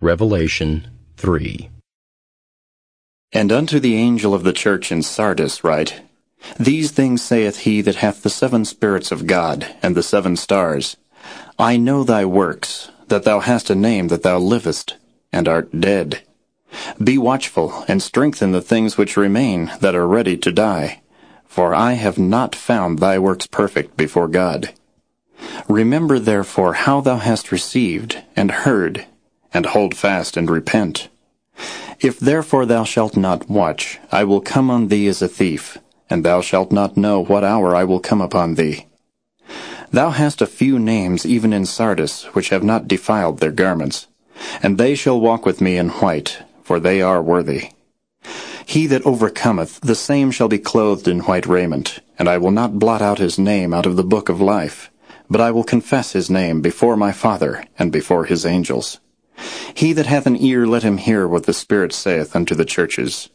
Revelation 3 And unto the angel of the church in Sardis write, These things saith he that hath the seven spirits of God, and the seven stars. I know thy works, that thou hast a name that thou livest, and art dead. Be watchful, and strengthen the things which remain, that are ready to die. For I have not found thy works perfect before God. Remember therefore how thou hast received, and heard, and hold fast and repent. If therefore thou shalt not watch, I will come on thee as a thief, and thou shalt not know what hour I will come upon thee. Thou hast a few names even in Sardis, which have not defiled their garments, and they shall walk with me in white, for they are worthy. He that overcometh, the same shall be clothed in white raiment, and I will not blot out his name out of the book of life, but I will confess his name before my Father and before his angels. He that hath an ear, let him hear what the Spirit saith unto the churches.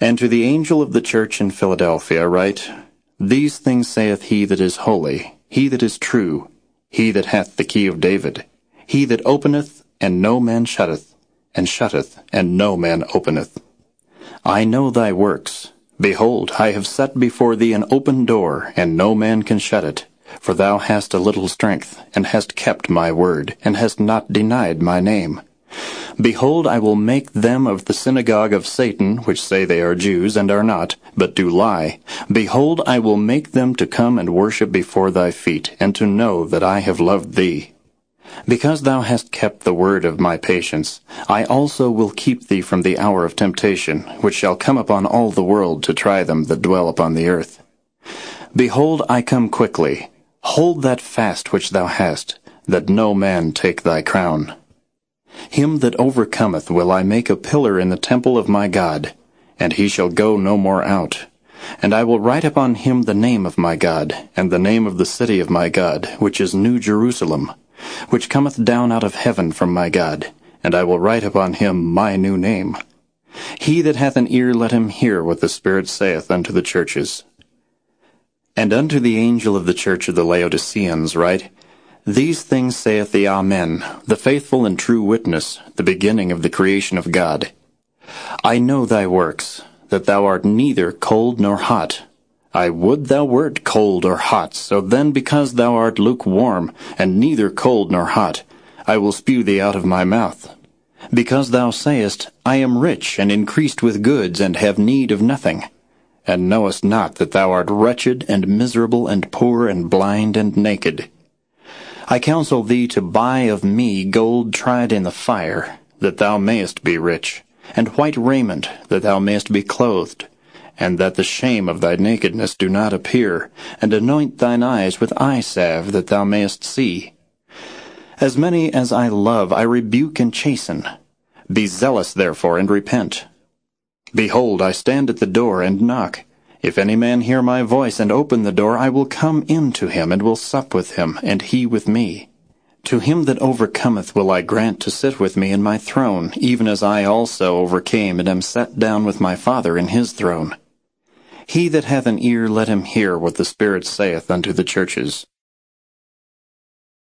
And to the angel of the church in Philadelphia write, These things saith he that is holy, he that is true, he that hath the key of David, he that openeth, and no man shutteth, and shutteth, and no man openeth. I know thy works. Behold, I have set before thee an open door, and no man can shut it. For thou hast a little strength, and hast kept my word, and hast not denied my name. Behold, I will make them of the synagogue of Satan, which say they are Jews, and are not, but do lie. Behold, I will make them to come and worship before thy feet, and to know that I have loved thee. Because thou hast kept the word of my patience, I also will keep thee from the hour of temptation, which shall come upon all the world to try them that dwell upon the earth. Behold, I come quickly. Hold that fast which thou hast, that no man take thy crown. Him that overcometh will I make a pillar in the temple of my God, and he shall go no more out. And I will write upon him the name of my God, and the name of the city of my God, which is New Jerusalem, which cometh down out of heaven from my God, and I will write upon him my new name. He that hath an ear, let him hear what the Spirit saith unto the churches. And unto the angel of the church of the Laodiceans write, These things saith the Amen, the faithful and true witness, the beginning of the creation of God. I know thy works, that thou art neither cold nor hot. I would thou wert cold or hot, so then because thou art lukewarm, and neither cold nor hot, I will spew thee out of my mouth. Because thou sayest, I am rich and increased with goods, and have need of nothing and knowest not that thou art wretched and miserable and poor and blind and naked. I counsel thee to buy of me gold tried in the fire, that thou mayest be rich, and white raiment, that thou mayest be clothed, and that the shame of thy nakedness do not appear, and anoint thine eyes with eye salve, that thou mayest see. As many as I love I rebuke and chasten. Be zealous therefore and repent. Behold, I stand at the door and knock. If any man hear my voice and open the door, I will come in to him and will sup with him, and he with me. To him that overcometh will I grant to sit with me in my throne, even as I also overcame and am set down with my Father in his throne. He that hath an ear, let him hear what the Spirit saith unto the churches.